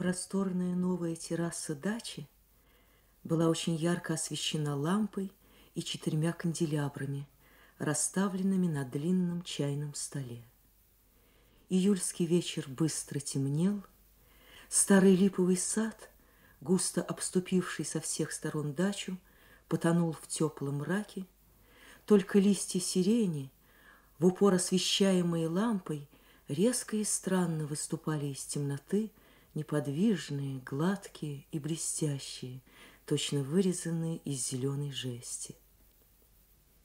Просторная новая терраса дачи была очень ярко освещена лампой и четырьмя канделябрами, расставленными на длинном чайном столе. Июльский вечер быстро темнел, старый липовый сад, густо обступивший со всех сторон дачу, потонул в теплом мраке, только листья сирени, в упор освещаемые лампой, резко и странно выступали из темноты, неподвижные, гладкие и блестящие, точно вырезанные из зеленой жести.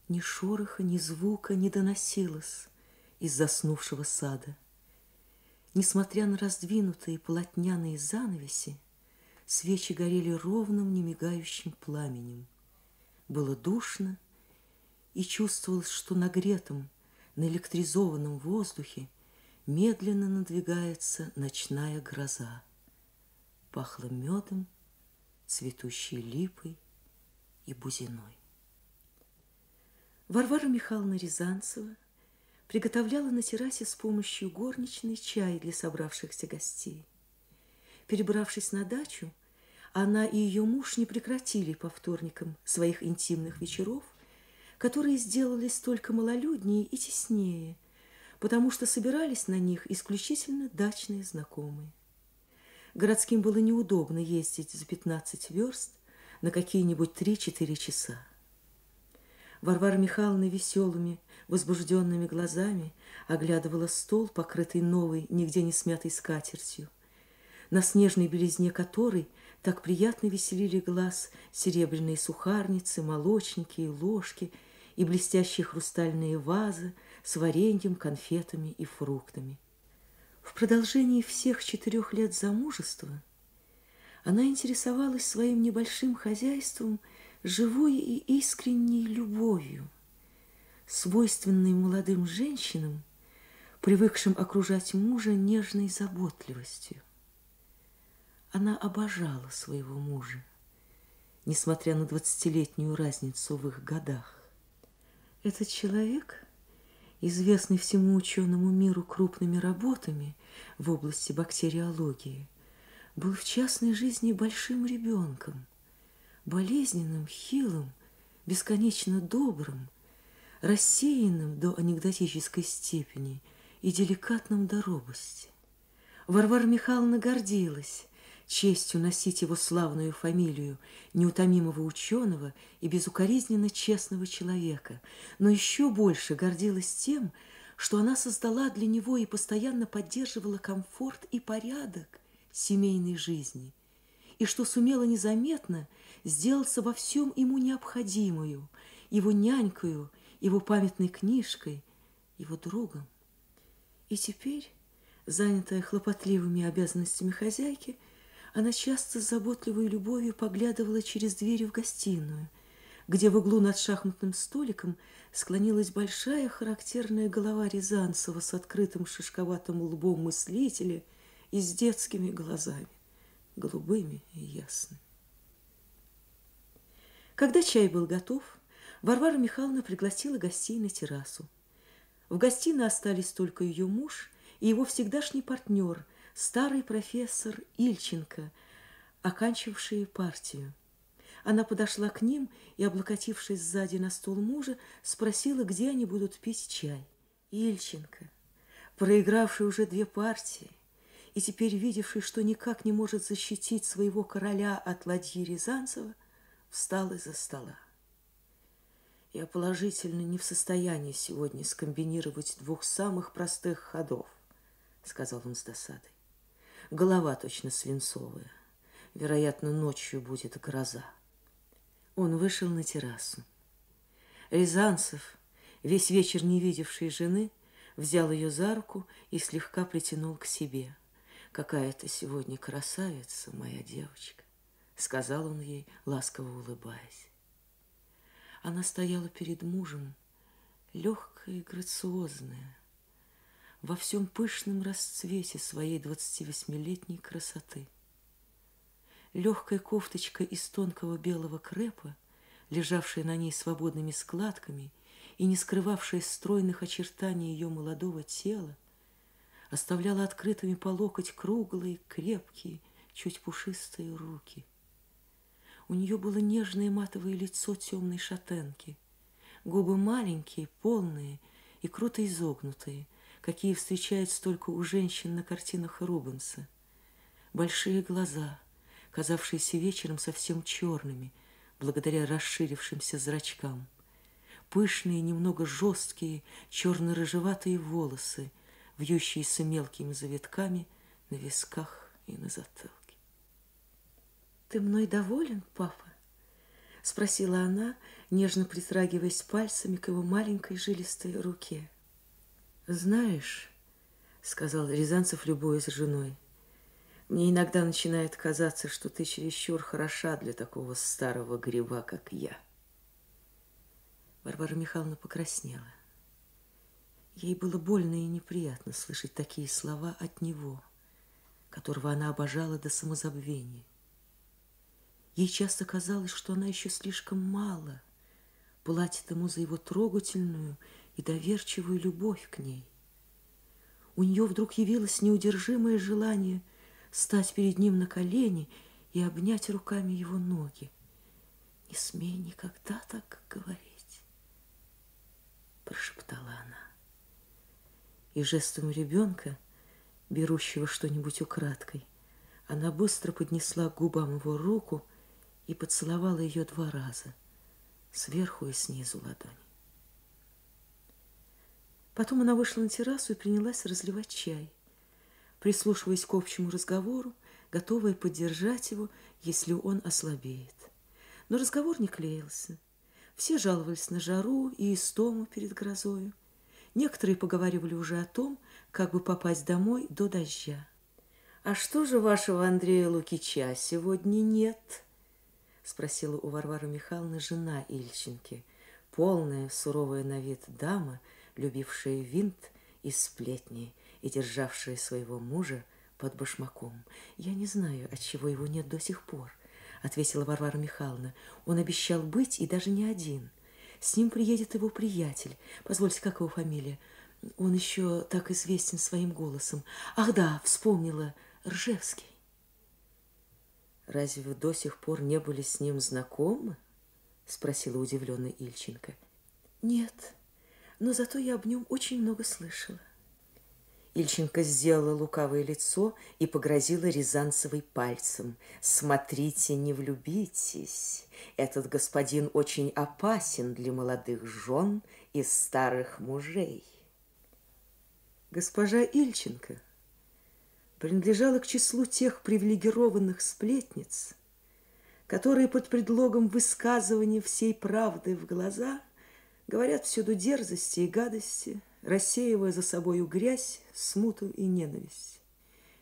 Ни шороха, ни звука не доносилось из заснувшего сада. Несмотря на раздвинутые полотняные занавеси, свечи горели ровным, немигающим пламенем. Было душно, и чувствовалось, что нагретом, наэлектризованном воздухе медленно надвигается ночная гроза. Пахло медом, цветущей липой и бузиной. Варвара Михайловна Рязанцева приготовляла на террасе с помощью горничной чай для собравшихся гостей. Перебравшись на дачу, она и ее муж не прекратили по вторникам своих интимных вечеров, которые сделались только малолюднее и теснее – потому что собирались на них исключительно дачные знакомые. Городским было неудобно ездить за 15 верст на какие-нибудь 3-4 часа. Варвара Михайловна веселыми, возбужденными глазами оглядывала стол, покрытый новой, нигде не смятой скатертью, на снежной белизне которой так приятно веселили глаз серебряные сухарницы, молочники и ложки и блестящие хрустальные вазы – с вареньем, конфетами и фруктами. В продолжении всех четырех лет замужества она интересовалась своим небольшим хозяйством живой и искренней любовью, свойственной молодым женщинам, привыкшим окружать мужа нежной заботливостью. Она обожала своего мужа, несмотря на двадцатилетнюю разницу в их годах. Этот человек известный всему ученому миру крупными работами в области бактериологии, был в частной жизни большим ребенком, болезненным, хилым, бесконечно добрым, рассеянным до анекдотической степени и деликатным до робости. Варвара Михайловна гордилась честью носить его славную фамилию неутомимого ученого и безукоризненно честного человека, но еще больше гордилась тем, что она создала для него и постоянно поддерживала комфорт и порядок семейной жизни, и что сумела незаметно сделаться во всем ему необходимую, его нянькою, его памятной книжкой, его другом. И теперь, занятая хлопотливыми обязанностями хозяйки, она часто с заботливой любовью поглядывала через дверь в гостиную, где в углу над шахматным столиком склонилась большая характерная голова Рязанцева с открытым шишковатым лбом мыслителя и с детскими глазами, голубыми и ясными. Когда чай был готов, Варвара Михайловна пригласила гостей на террасу. В гостиной остались только ее муж и его всегдашний партнер – старый профессор Ильченко, оканчивавший партию. Она подошла к ним и, облокотившись сзади на стол мужа, спросила, где они будут пить чай. Ильченко, проигравший уже две партии и теперь видевший, что никак не может защитить своего короля от ладьи Рязанцева, встал из-за стола. Я положительно не в состоянии сегодня скомбинировать двух самых простых ходов, сказал он с досадой. Голова точно свинцовая. Вероятно, ночью будет гроза. Он вышел на террасу. Рязанцев, весь вечер не видевший жены, взял ее за руку и слегка притянул к себе. «Какая ты сегодня красавица, моя девочка!» — сказал он ей, ласково улыбаясь. Она стояла перед мужем, легкая и грациозная, во всем пышном расцвете своей 28-летней красоты. Легкая кофточка из тонкого белого крепа, лежавшая на ней свободными складками и не скрывавшая стройных очертаний ее молодого тела, оставляла открытыми по локоть круглые, крепкие, чуть пушистые руки. У нее было нежное матовое лицо темной шатенки, губы маленькие, полные и круто изогнутые, какие встречаются только у женщин на картинах Рубенса. Большие глаза, казавшиеся вечером совсем черными, благодаря расширившимся зрачкам. Пышные, немного жесткие, черно-рыжеватые волосы, вьющиеся мелкими завитками на висках и на затылке. «Ты мной доволен, папа?» — спросила она, нежно притрагиваясь пальцами к его маленькой жилистой руке. «Знаешь, — сказал Рязанцев, любуясь женой, — мне иногда начинает казаться, что ты чересчур хороша для такого старого гриба, как я». Варвара Михайловна покраснела. Ей было больно и неприятно слышать такие слова от него, которого она обожала до самозабвения. Ей часто казалось, что она еще слишком мало платит ему за его трогательную и доверчивую любовь к ней. У нее вдруг явилось неудержимое желание стать перед ним на колени и обнять руками его ноги. «Не смей никогда так говорить», — прошептала она. И жестом ребенка, берущего что-нибудь украдкой, она быстро поднесла к губам его руку — и поцеловала ее два раза, сверху и снизу ладони. Потом она вышла на террасу и принялась разливать чай, прислушиваясь к общему разговору, готовая поддержать его, если он ослабеет. Но разговор не клеился. Все жаловались на жару и истому перед грозою. Некоторые поговаривали уже о том, как бы попасть домой до дождя. «А что же вашего Андрея Лукича сегодня нет?» спросила у Варвары Михайловны жена Ильченки, полная, суровая на вид дама, любившая винт и сплетни и державшая своего мужа под башмаком. «Я не знаю, от чего его нет до сих пор», — ответила Варвара Михайловна. «Он обещал быть и даже не один. С ним приедет его приятель. Позвольте, как его фамилия? Он еще так известен своим голосом. Ах да, вспомнила, Ржевский». «Разве вы до сих пор не были с ним знакомы?» — спросила удивленная Ильченко. «Нет, но зато я об нем очень много слышала». Ильченко сделала лукавое лицо и погрозила Рязанцевой пальцем. «Смотрите, не влюбитесь. Этот господин очень опасен для молодых жен и старых мужей». Госпожа Ильченко принадлежала к числу тех привилегированных сплетниц, которые под предлогом высказывания всей правды в глаза говорят всюду дерзости и гадости, рассеивая за собою грязь, смуту и ненависть.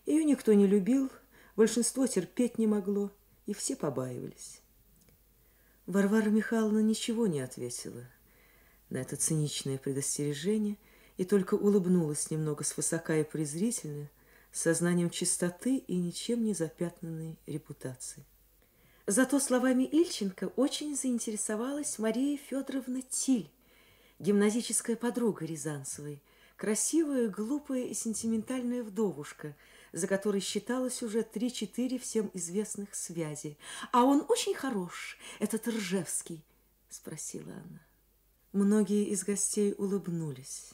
Ее никто не любил, большинство терпеть не могло, и все побаивались. Варвара Михайловна ничего не ответила на это циничное предостережение и только улыбнулась немного свысока и презрительно, сознанием чистоты и ничем не запятнанной репутации. Зато словами Ильченко очень заинтересовалась Мария Федоровна Тиль, гимназическая подруга Рязанцевой, красивая, глупая и сентиментальная вдовушка, за которой считалось уже три-четыре всем известных связей. «А он очень хорош, этот Ржевский», — спросила она. Многие из гостей улыбнулись.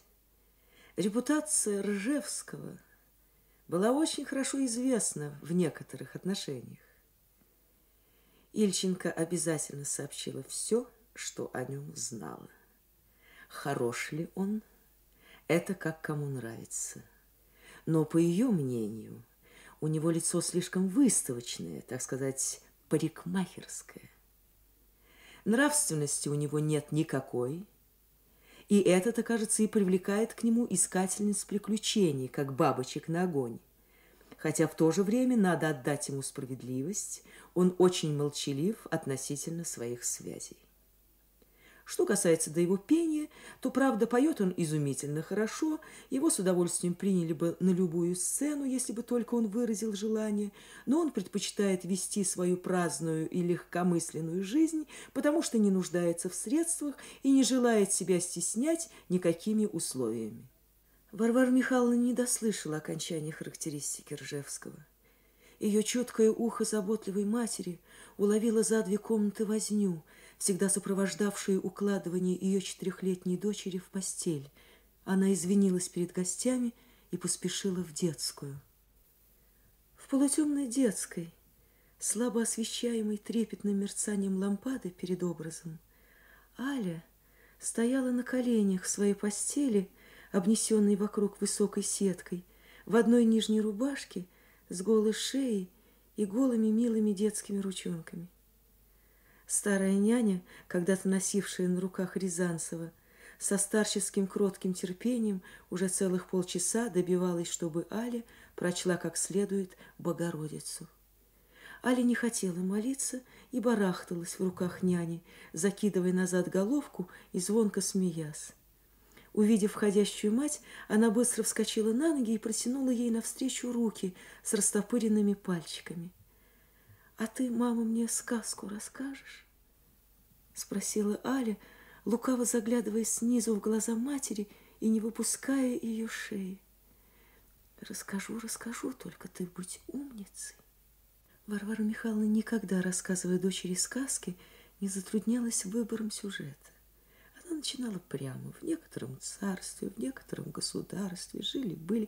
Репутация Ржевского — была очень хорошо известна в некоторых отношениях. Ильченко обязательно сообщила все, что о нем знала. Хорош ли он? Это как кому нравится. Но, по ее мнению, у него лицо слишком выставочное, так сказать, парикмахерское. Нравственности у него нет никакой, и это-то, кажется, и привлекает к нему искательниц приключений, как бабочек на огонь. Хотя в то же время надо отдать ему справедливость, он очень молчалив относительно своих связей. Что касается до его пения, то, правда, поет он изумительно хорошо, его с удовольствием приняли бы на любую сцену, если бы только он выразил желание, но он предпочитает вести свою праздную и легкомысленную жизнь, потому что не нуждается в средствах и не желает себя стеснять никакими условиями. Варвара Михайловна не дослышала окончания характеристики Ржевского. Ее чуткое ухо заботливой матери уловило за две комнаты возню, всегда сопровождавшую укладывание ее четырехлетней дочери в постель. Она извинилась перед гостями и поспешила в детскую. В полутемной детской, слабо освещаемой трепетным мерцанием лампады перед образом, Аля стояла на коленях в своей постели, обнесенной вокруг высокой сеткой, в одной нижней рубашке с голой шеей и голыми милыми детскими ручонками. Старая няня, когда-то носившая на руках Рязанцева, со старческим кротким терпением уже целых полчаса добивалась, чтобы Аля прочла как следует Богородицу. Аля не хотела молиться и барахталась в руках няни, закидывая назад головку и звонко смеясь. Увидев входящую мать, она быстро вскочила на ноги и протянула ей навстречу руки с растопыренными пальчиками. «А ты, мама, мне сказку расскажешь?» Спросила Аля, лукаво заглядывая снизу в глаза матери и не выпуская ее шеи. «Расскажу, расскажу, только ты будь умницей». Варвара Михайловна никогда, рассказывая дочери сказки, не затруднялась выбором сюжета. Начинала прямо. В некотором царстве, в некотором государстве жили-были,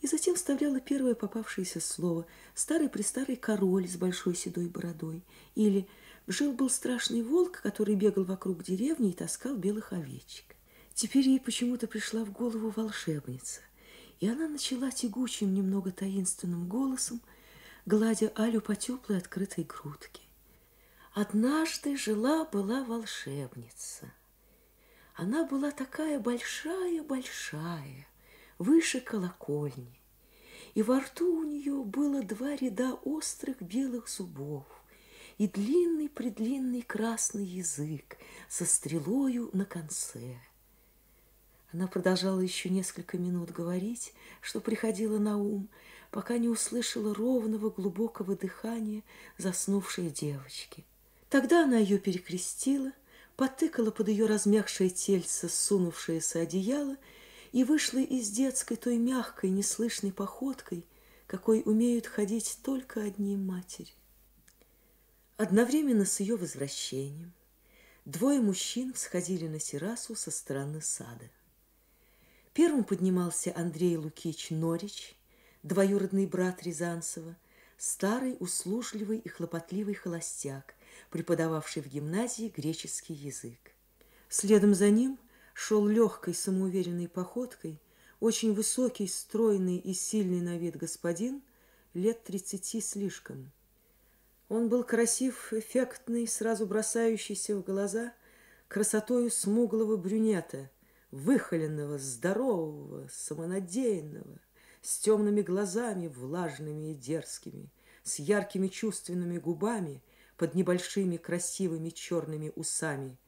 и затем вставляла первое попавшееся слово «старый-престарый король с большой седой бородой» или «жил-был страшный волк, который бегал вокруг деревни и таскал белых овечек». Теперь ей почему-то пришла в голову волшебница, и она начала тягучим, немного таинственным голосом – гладя Алю по теплой открытой грудке. Однажды жила-была волшебница. Она была такая большая-большая, выше колокольни, и во рту у нее было два ряда острых белых зубов и длинный-предлинный красный язык со стрелою на конце. Она продолжала еще несколько минут говорить, что приходило на ум, пока не услышала ровного глубокого дыхания заснувшей девочки. Тогда она ее перекрестила, потыкала под ее размягшее тельце сунувшееся одеяло и вышла из детской той мягкой, неслышной походкой, какой умеют ходить только одни матери. Одновременно с ее возвращением двое мужчин всходили на террасу со стороны сада. Первым поднимался Андрей Лукич Норич – двоюродный брат Рязанцева, старый, услужливый и хлопотливый холостяк, преподававший в гимназии греческий язык. Следом за ним шел легкой самоуверенной походкой очень высокий, стройный и сильный на вид господин, лет тридцати слишком. Он был красив, эффектный, сразу бросающийся в глаза красотою смуглого брюнета, выхоленного, здорового, самонадеянного – с темными глазами, влажными и дерзкими, с яркими чувственными губами под небольшими красивыми черными усами.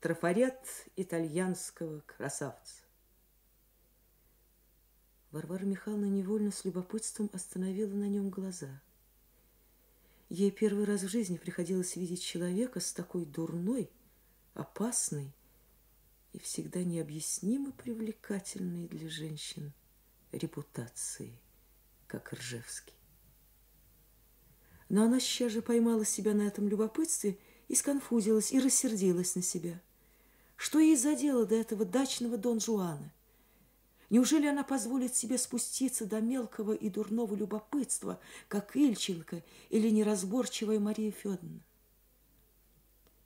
Трафарет итальянского красавца. Варвара Михайловна невольно с любопытством остановила на нем глаза. Ей первый раз в жизни приходилось видеть человека с такой дурной, опасной и всегда необъяснимо привлекательной для женщин – репутации, как Ржевский. Но она сейчас же поймала себя на этом любопытстве и сконфузилась, и рассердилась на себя. Что ей задело до этого дачного Дон Жуана? Неужели она позволит себе спуститься до мелкого и дурного любопытства, как Ильченко или неразборчивая Мария Федоровна?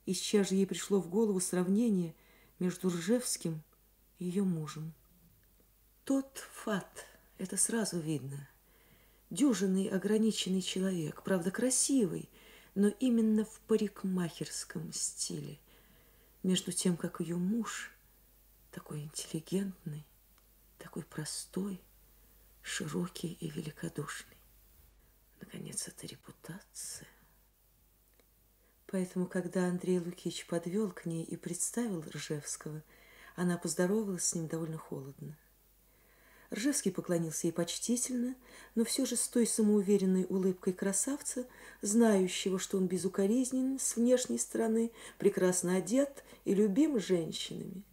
И сейчас же ей пришло в голову сравнение между Ржевским и ее мужем. Тот фат, это сразу видно. Дюжинный ограниченный человек, правда, красивый, но именно в парикмахерском стиле. Между тем, как ее муж такой интеллигентный, такой простой, широкий и великодушный. Наконец, это репутация. Поэтому, когда Андрей Лукич подвел к ней и представил Ржевского, она поздоровалась с ним довольно холодно. Ржевский поклонился ей почтительно, но все же с той самоуверенной улыбкой красавца, знающего, что он безукоризнен с внешней стороны, прекрасно одет и любим женщинами.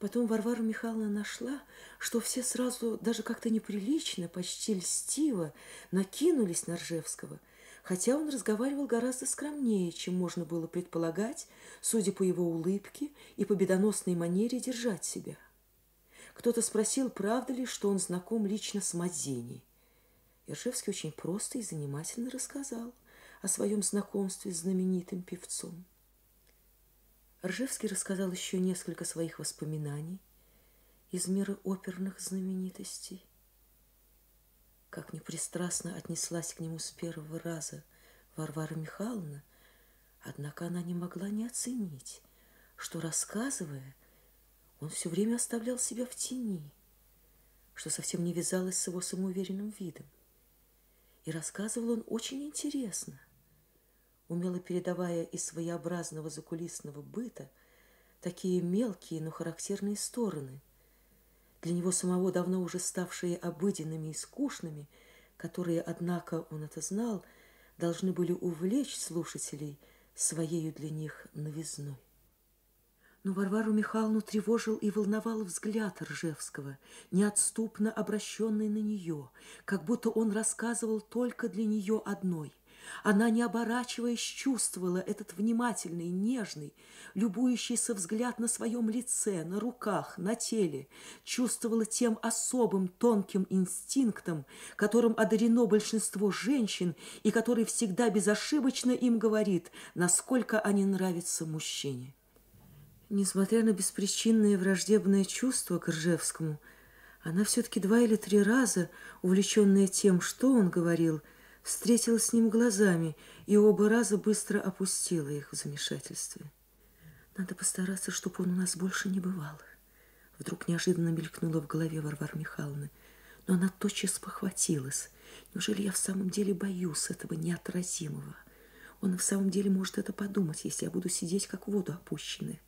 Потом Варвара Михайловна нашла, что все сразу, даже как-то неприлично, почти льстиво накинулись на Ржевского, хотя он разговаривал гораздо скромнее, чем можно было предполагать, судя по его улыбке и победоносной манере держать себя. Кто-то спросил, правда ли, что он знаком лично с Мадзини. Ржевский очень просто и занимательно рассказал о своем знакомстве с знаменитым певцом. Ржевский рассказал еще несколько своих воспоминаний из мира оперных знаменитостей. Как непристрастно отнеслась к нему с первого раза Варвара Михайловна, однако она не могла не оценить, что, рассказывая, он все время оставлял себя в тени, что совсем не вязалось с его самоуверенным видом. И рассказывал он очень интересно, умело передавая из своеобразного закулисного быта такие мелкие, но характерные стороны, для него самого давно уже ставшие обыденными и скучными, которые, однако, он это знал, должны были увлечь слушателей своею для них новизной. Но Варвару Михайловну тревожил и волновал взгляд Ржевского, неотступно обращенный на нее, как будто он рассказывал только для нее одной – она, не оборачиваясь, чувствовала этот внимательный, нежный, любующийся взгляд на своем лице, на руках, на теле, чувствовала тем особым тонким инстинктом, которым одарено большинство женщин и который всегда безошибочно им говорит, насколько они нравятся мужчине. Несмотря на беспричинное враждебное чувство к Ржевскому, она все-таки два или три раза, увлеченная тем, что он говорил, – встретилась с ним глазами и оба раза быстро опустила их в замешательстве. Надо постараться, чтобы он у нас больше не бывал. Вдруг неожиданно мелькнула в голове Варвары Михайловны, но она тотчас похватилась. Неужели я в самом деле боюсь этого неотразимого? Он в самом деле может это подумать, если я буду сидеть как в воду опущенная.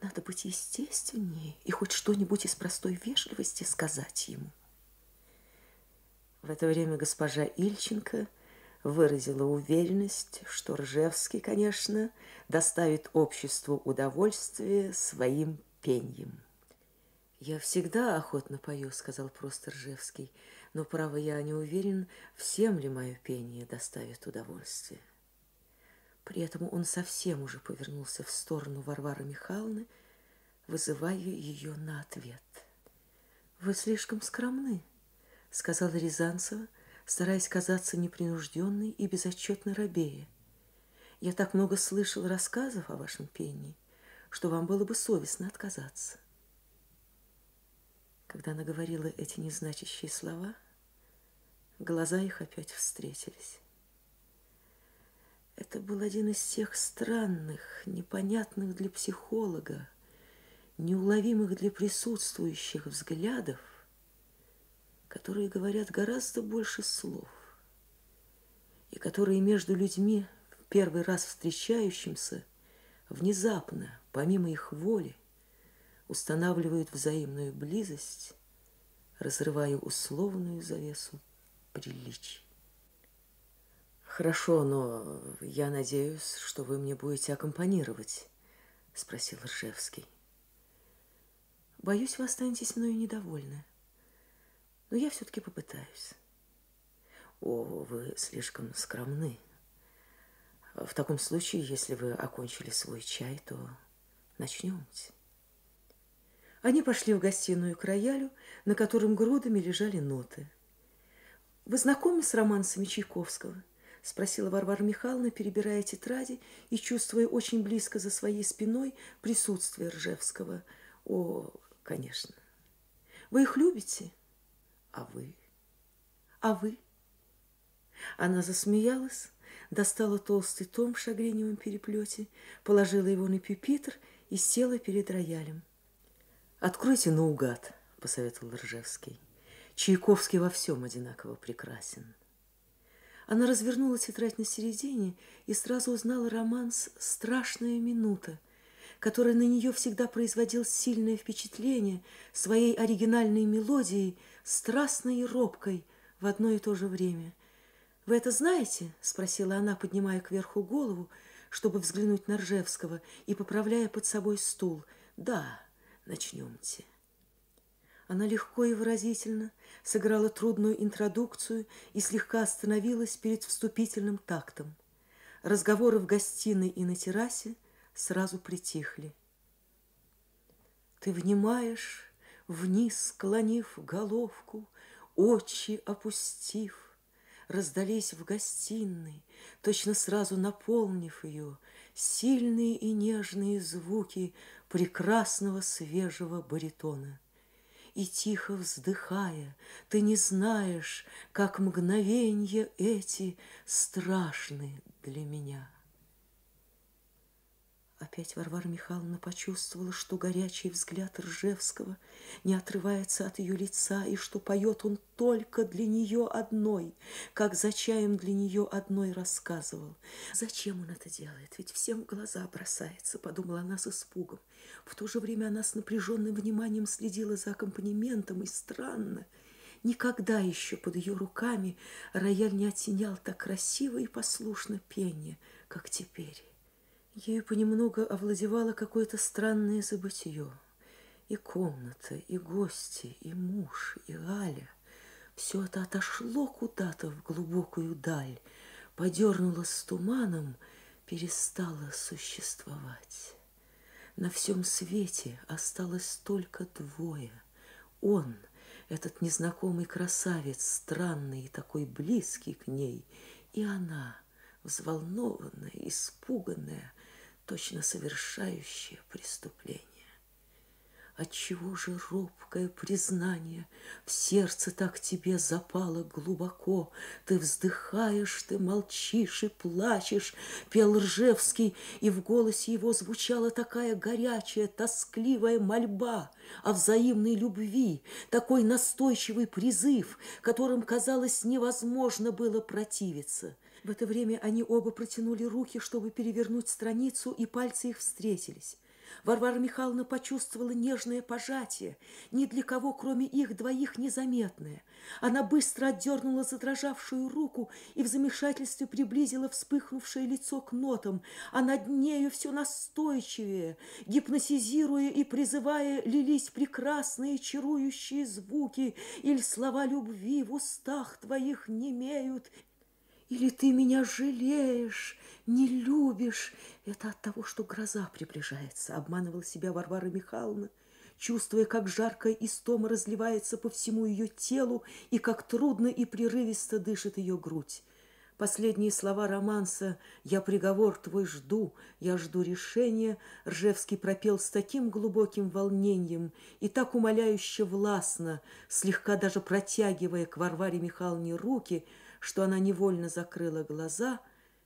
Надо быть естественнее и хоть что-нибудь из простой вежливости сказать ему. В это время госпожа Ильченко выразила уверенность, что Ржевский, конечно, доставит обществу удовольствие своим пеньем. «Я всегда охотно пою», — сказал просто Ржевский, «но, право, я не уверен, всем ли мое пение доставит удовольствие». При этом он совсем уже повернулся в сторону Варвары Михайловны, вызывая ее на ответ. «Вы слишком скромны», сказала Рязанцева, стараясь казаться непринужденной и безотчетно рабея. Я так много слышал рассказов о вашем пении, что вам было бы совестно отказаться. Когда она говорила эти незначащие слова, глаза их опять встретились. Это был один из тех странных, непонятных для психолога, неуловимых для присутствующих взглядов, которые говорят гораздо больше слов, и которые между людьми, в первый раз встречающимся, внезапно, помимо их воли, устанавливают взаимную близость, разрывая условную завесу приличий. Хорошо, но я надеюсь, что вы мне будете аккомпанировать, спросил Ржевский. Боюсь, вы останетесь мною недовольны но я все-таки попытаюсь. О, вы слишком скромны. В таком случае, если вы окончили свой чай, то начнемте. Они пошли в гостиную к роялю, на котором грудами лежали ноты. «Вы знакомы с романсами Чайковского?» – спросила Варвара Михайловна, перебирая тетради и чувствуя очень близко за своей спиной присутствие Ржевского. «О, конечно. Вы их любите?» А вы? А вы? Она засмеялась, достала толстый том в шагреневом переплете, положила его на пюпитр и села перед роялем. «Откройте наугад», — посоветовал Ржевский. «Чайковский во всем одинаково прекрасен». Она развернула тетрадь на середине и сразу узнала романс «Страшная минута», который на нее всегда производил сильное впечатление своей оригинальной мелодией, страстной и робкой в одно и то же время. «Вы это знаете?» – спросила она, поднимая кверху голову, чтобы взглянуть на Ржевского и поправляя под собой стул. «Да, начнемте. Она легко и выразительно сыграла трудную интродукцию и слегка остановилась перед вступительным тактом. Разговоры в гостиной и на террасе сразу притихли. Ты внимаешь, вниз склонив головку, очи опустив, раздались в гостиной, точно сразу наполнив ее, сильные и нежные звуки прекрасного свежего баритона. И тихо вздыхая, ты не знаешь, как мгновенья эти страшны для меня. Опять Варвара Михайловна почувствовала, что горячий взгляд Ржевского не отрывается от ее лица, и что поет он только для нее одной, как за чаем для нее одной рассказывал. Зачем он это делает? Ведь всем в глаза бросается, подумала она с испугом. В то же время она с напряженным вниманием следила за аккомпанементом, и странно, Никогда еще под ее руками рояль не оттенял так красиво и послушно пение, как теперь. Ею понемногу овладевало какое-то странное забытие. И комната, и гости, и муж, и Аля. Все это отошло куда-то в глубокую даль, подернулось туманом, перестало существовать. На всем свете осталось только двое. Он, этот незнакомый красавец, странный и такой близкий к ней, и она, взволнованная, испуганная, точно совершающее преступление. Отчего же робкое признание в сердце так тебе запало глубоко? Ты вздыхаешь, ты молчишь и плачешь, пел Ржевский, и в голосе его звучала такая горячая, тоскливая мольба о взаимной любви, такой настойчивый призыв, которым, казалось, невозможно было противиться. В это время они оба протянули руки, чтобы перевернуть страницу, и пальцы их встретились. Варвара Михайловна почувствовала нежное пожатие, ни для кого, кроме их двоих, незаметное. Она быстро отдернула задрожавшую руку и в замешательстве приблизила вспыхнувшее лицо к нотам, а над нею все настойчивее, гипнотизируя и призывая, лились прекрасные чарующие звуки, или слова любви в устах твоих не имеют, или ты меня жалеешь, не любишь? Это от того, что гроза приближается, обманывала себя Варвара Михайловна, чувствуя, как жаркая истома разливается по всему ее телу и как трудно и прерывисто дышит ее грудь. Последние слова романса «Я приговор твой жду, я жду решения» Ржевский пропел с таким глубоким волнением и так умоляюще властно, слегка даже протягивая к Варваре Михайловне руки – что она невольно закрыла глаза,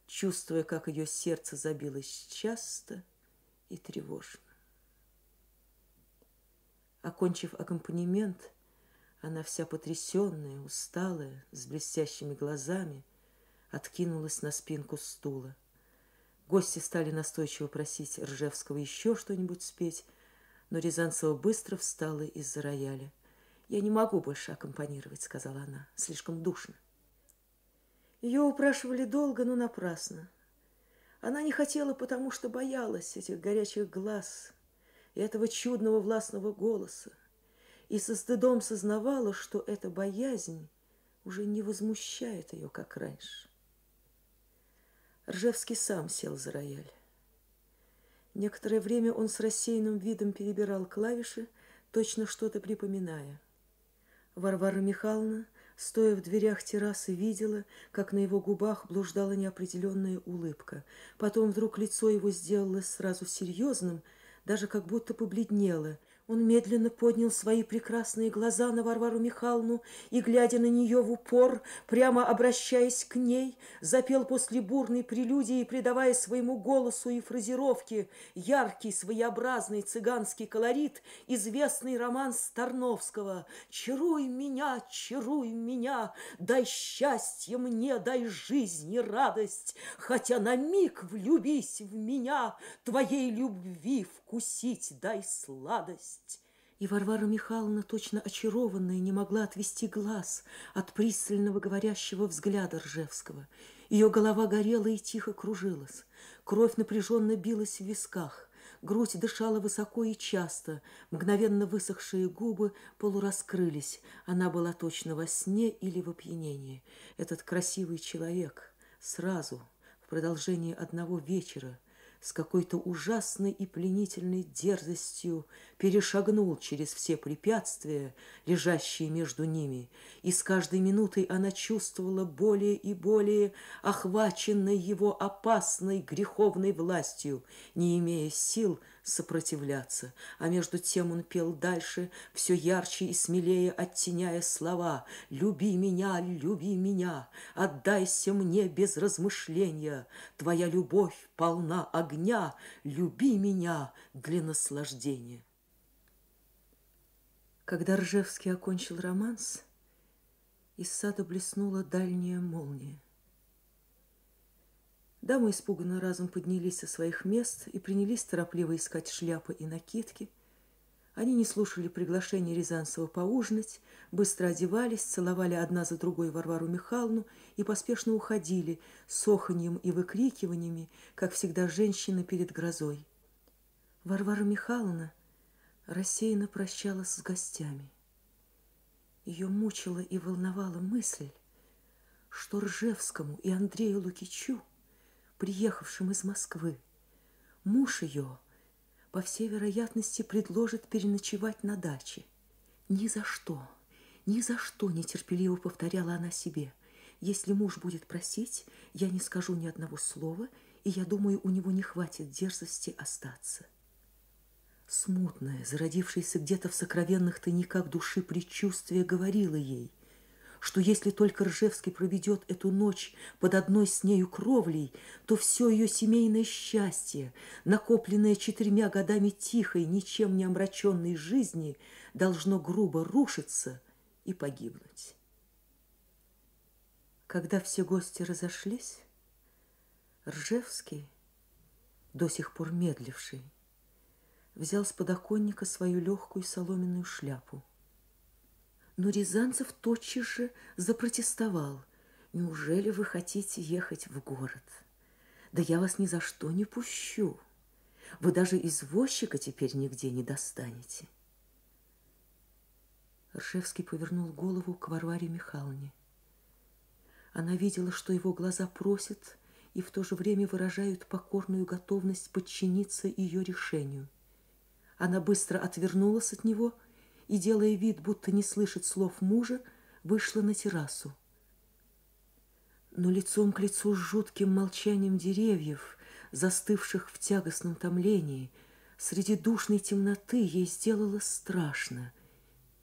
чувствуя, как ее сердце забилось часто и тревожно. Окончив аккомпанемент, она вся потрясенная, усталая, с блестящими глазами, откинулась на спинку стула. Гости стали настойчиво просить Ржевского еще что-нибудь спеть, но Рязанцева быстро встала из-за рояля. «Я не могу больше аккомпанировать», — сказала она, — «слишком душно». Ее упрашивали долго, но напрасно. Она не хотела, потому что боялась этих горячих глаз и этого чудного властного голоса, и со стыдом сознавала, что эта боязнь уже не возмущает ее, как раньше. Ржевский сам сел за рояль. Некоторое время он с рассеянным видом перебирал клавиши, точно что-то припоминая. Варвара Михайловна – стоя в дверях террасы, видела, как на его губах блуждала неопределенная улыбка. Потом вдруг лицо его сделалось сразу серьезным, даже как будто побледнело, он медленно поднял свои прекрасные глаза на Варвару Михайловну и, глядя на нее в упор, прямо обращаясь к ней, запел после бурной прелюдии, придавая своему голосу и фразировке яркий, своеобразный цыганский колорит, известный роман Старновского «Чаруй меня, чаруй меня, дай счастье мне, дай жизнь и радость, хотя на миг влюбись в меня, твоей любви вкусить дай сладость». И Варвара Михайловна, точно очарованная, не могла отвести глаз от пристального говорящего взгляда Ржевского. Ее голова горела и тихо кружилась. Кровь напряженно билась в висках. грудь дышала высоко и часто, мгновенно высохшие губы полураскрылись. Она была точно во сне или в опьянении. Этот красивый человек сразу, в продолжении одного вечера, с какой-то ужасной и пленительной дерзостью перешагнул через все препятствия, лежащие между ними, и с каждой минутой она чувствовала более и более охваченной его опасной греховной властью, не имея сил сопротивляться, а между тем он пел дальше, все ярче и смелее оттеняя слова «Люби меня, люби меня, отдайся мне без размышления, твоя любовь полна огня, люби меня для наслаждения». Когда Ржевский окончил романс, из сада блеснула дальняя молния. Дамы испуганно разом поднялись со своих мест и принялись торопливо искать шляпы и накидки. Они не слушали приглашения Рязанцева поужинать, быстро одевались, целовали одна за другой Варвару Михайловну и поспешно уходили с оханьем и выкрикиваниями, как всегда женщины перед грозой. Варвара Михайловна рассеянно прощалась с гостями. Ее мучила и волновала мысль, что Ржевскому и Андрею Лукичу приехавшим из Москвы. Муж ее, по всей вероятности, предложит переночевать на даче. Ни за что, ни за что нетерпеливо повторяла она себе. Если муж будет просить, я не скажу ни одного слова, и я думаю, у него не хватит дерзости остаться. Смутное, зародившееся где-то в сокровенных тайниках души предчувствие говорило ей, что если только Ржевский проведет эту ночь под одной с нею кровлей, то все ее семейное счастье, накопленное четырьмя годами тихой, ничем не омраченной жизни, должно грубо рушиться и погибнуть. Когда все гости разошлись, Ржевский, до сих пор медливший, взял с подоконника свою легкую соломенную шляпу – но Рязанцев тотчас же запротестовал. «Неужели вы хотите ехать в город? Да я вас ни за что не пущу. Вы даже извозчика теперь нигде не достанете». Ржевский повернул голову к Варваре Михайловне. Она видела, что его глаза просят и в то же время выражают покорную готовность подчиниться ее решению. Она быстро отвернулась от него – и, делая вид, будто не слышит слов мужа, вышла на террасу. Но лицом к лицу с жутким молчанием деревьев, застывших в тягостном томлении, среди душной темноты ей сделало страшно,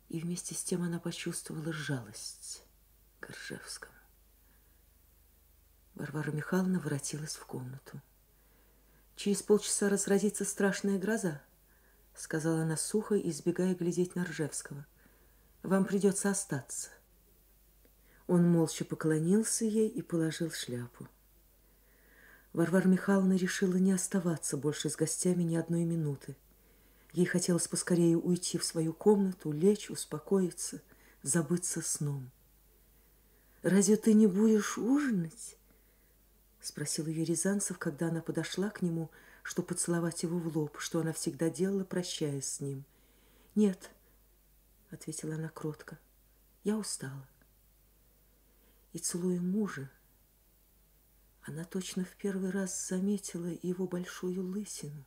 и вместе с тем она почувствовала жалость к Ржевскому. Варвара Михайловна воротилась в комнату. Через полчаса разразится страшная гроза сказала она сухо, избегая глядеть на Ржевского. Вам придется остаться. Он молча поклонился ей и положил шляпу. Варвара Михайловна решила не оставаться больше с гостями ни одной минуты. Ей хотелось поскорее уйти в свою комнату, лечь, успокоиться, забыться сном. «Разве ты не будешь ужинать?» — спросил ее Рязанцев, когда она подошла к нему, — что поцеловать его в лоб, что она всегда делала, прощаясь с ним. «Нет», — ответила она кротко, — «я устала». И, целуя мужа, она точно в первый раз заметила его большую лысину,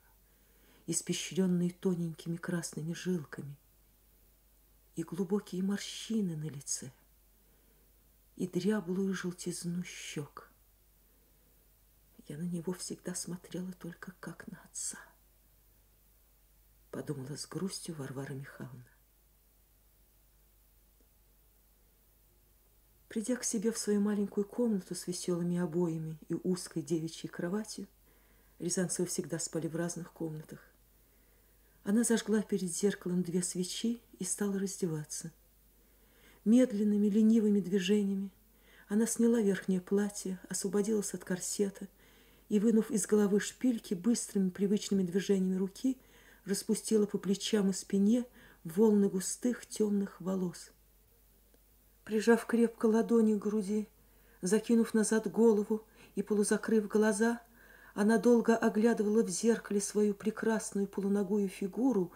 испещренную тоненькими красными жилками, и глубокие морщины на лице, и дряблую желтизну щек. Я на него всегда смотрела только как на отца. Подумала с грустью Варвара Михайловна. Придя к себе в свою маленькую комнату с веселыми обоями и узкой девичьей кроватью, Рязанцевы всегда спали в разных комнатах. Она зажгла перед зеркалом две свечи и стала раздеваться. Медленными, ленивыми движениями она сняла верхнее платье, освободилась от корсета и, вынув из головы шпильки, быстрыми привычными движениями руки распустила по плечам и спине волны густых темных волос. Прижав крепко ладони к груди, закинув назад голову и полузакрыв глаза, Она долго оглядывала в зеркале свою прекрасную полуногую фигуру,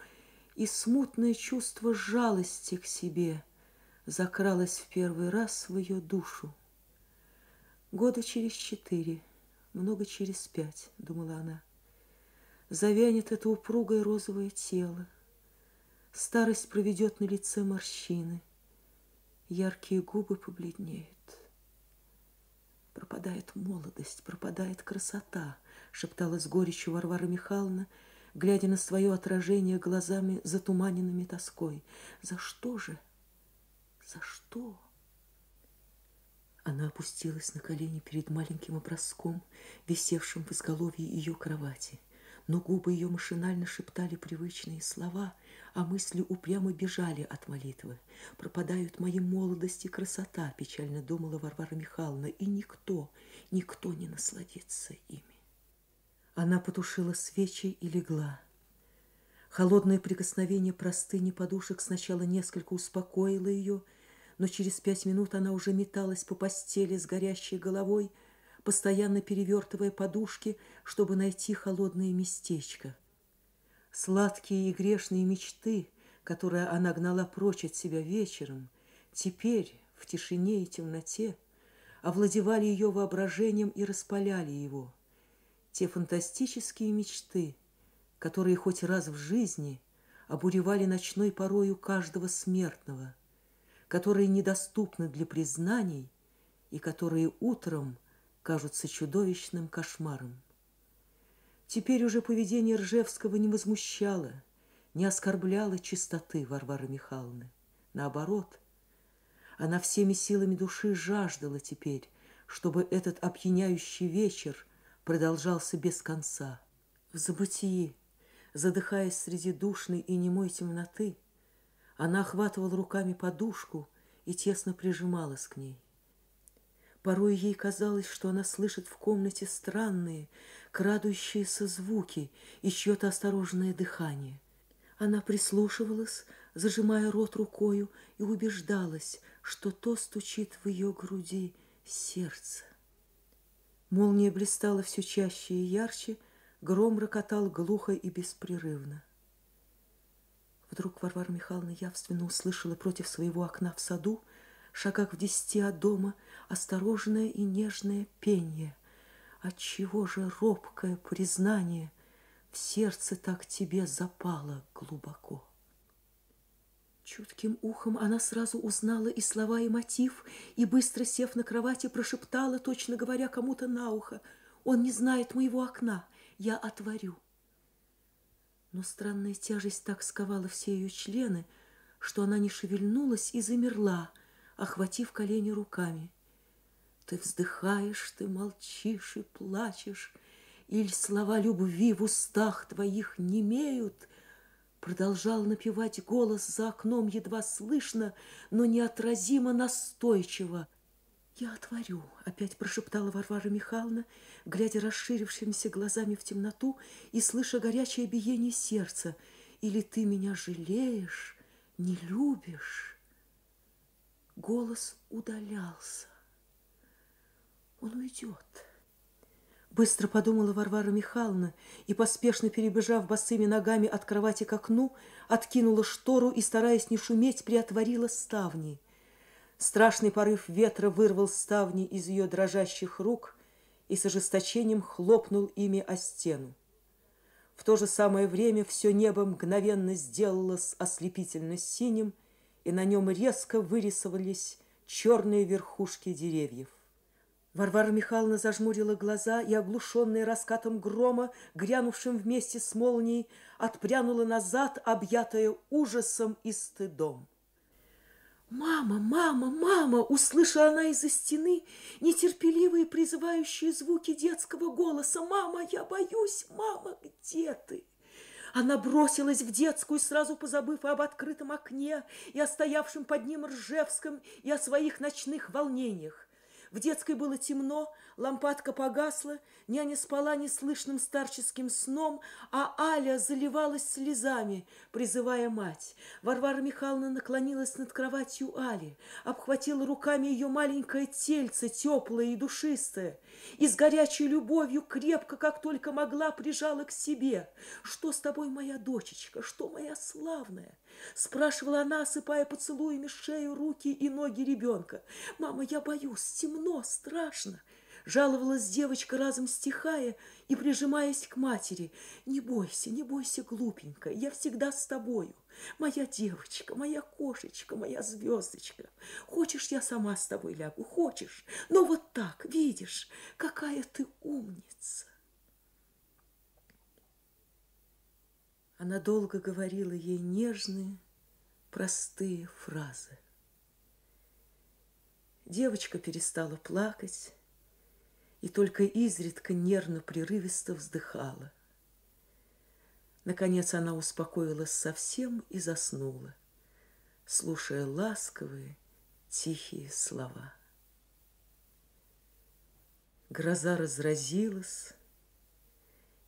и смутное чувство жалости к себе закралось в первый раз в ее душу. Года через четыре, много через пять, думала она, завянет это упругое розовое тело, старость проведет на лице морщины, яркие губы побледнеют. Пропадает молодость, пропадает красота, шептала с горечью Варвара Михайловна, глядя на свое отражение глазами, затуманенными тоской. За что же? За что? Она опустилась на колени перед маленьким образком, висевшим в изголовье ее кровати. Но губы ее машинально шептали привычные слова, а мысли упрямо бежали от молитвы. «Пропадают мои молодость и красота», — печально думала Варвара Михайловна, «и никто, никто не насладится ими». Она потушила свечи и легла. Холодное прикосновение простыни подушек сначала несколько успокоило ее, но через пять минут она уже металась по постели с горящей головой, постоянно перевертывая подушки, чтобы найти холодное местечко. Сладкие и грешные мечты, которые она гнала прочь от себя вечером, теперь в тишине и темноте овладевали ее воображением и распаляли его. Те фантастические мечты, которые хоть раз в жизни обуревали ночной порою каждого смертного, которые недоступны для признаний и которые утром кажутся чудовищным кошмаром. Теперь уже поведение Ржевского не возмущало, не оскорбляло чистоты Варвары Михайловны. Наоборот, она всеми силами души жаждала теперь, чтобы этот опьяняющий вечер продолжался без конца. В забытии, задыхаясь среди душной и немой темноты, она охватывала руками подушку и тесно прижималась к ней. Порой ей казалось, что она слышит в комнате странные, крадущиеся звуки и чье-то осторожное дыхание. Она прислушивалась, зажимая рот рукою, и убеждалась, что то стучит в ее груди сердце. Молния блистала все чаще и ярче, гром рокотал глухо и беспрерывно. Вдруг Варвара Михайловна явственно услышала против своего окна в саду шагах в десяти от дома, осторожное и нежное пение. Отчего же робкое признание в сердце так тебе запало глубоко? Чутким ухом она сразу узнала и слова, и мотив, и, быстро сев на кровати, прошептала, точно говоря кому-то на ухо, «Он не знает моего окна, я отворю». Но странная тяжесть так сковала все ее члены, что она не шевельнулась и замерла, охватив колени руками. Ты вздыхаешь, ты молчишь и плачешь, Или слова любви в устах твоих не имеют. Продолжал напевать голос за окном едва слышно, Но неотразимо настойчиво. «Я отворю», — опять прошептала Варвара Михайловна, глядя расширившимися глазами в темноту и слыша горячее биение сердца. «Или ты меня жалеешь, не любишь?» Голос удалялся. Он уйдет. Быстро подумала Варвара Михайловна и, поспешно перебежав босыми ногами от кровати к окну, откинула штору и, стараясь не шуметь, приотворила ставни. Страшный порыв ветра вырвал ставни из ее дрожащих рук и с ожесточением хлопнул ими о стену. В то же самое время все небо мгновенно сделалось ослепительно синим, и на нем резко вырисовались черные верхушки деревьев. Варвара Михайловна зажмурила глаза и, оглушенная раскатом грома, грянувшим вместе с молнией, отпрянула назад, объятая ужасом и стыдом. «Мама, мама, мама!» — услышала она из-за стены нетерпеливые призывающие звуки детского голоса. «Мама, я боюсь! Мама, где ты?» Она бросилась в детскую, сразу позабыв об открытом окне и о стоявшем под ним Ржевском и о своих ночных волнениях. В детской было темно, лампадка погасла, няня спала неслышным старческим сном, а Аля заливалась слезами, призывая мать. Варвара Михайловна наклонилась над кроватью Али, обхватила руками ее маленькое тельце, теплое и душистое, и с горячей любовью крепко, как только могла, прижала к себе. «Что с тобой, моя дочечка? Что, моя славная?» Спрашивала она, осыпая поцелуями шею, руки и ноги ребенка. «Мама, я боюсь, темно, страшно!» Жаловалась девочка, разом стихая и прижимаясь к матери. «Не бойся, не бойся, глупенькая, я всегда с тобою. Моя девочка, моя кошечка, моя звездочка. Хочешь, я сама с тобой лягу, хочешь? Но вот так, видишь, какая ты умница!» Она долго говорила ей нежные, простые фразы. Девочка перестала плакать и только изредка нервно-прерывисто вздыхала. Наконец она успокоилась совсем и заснула, слушая ласковые, тихие слова. Гроза разразилась,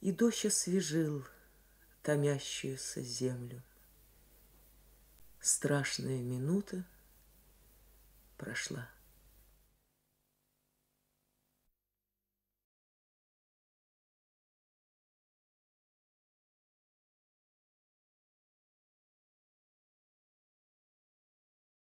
и дождь освежил томящуюся землю. Страшная минута прошла.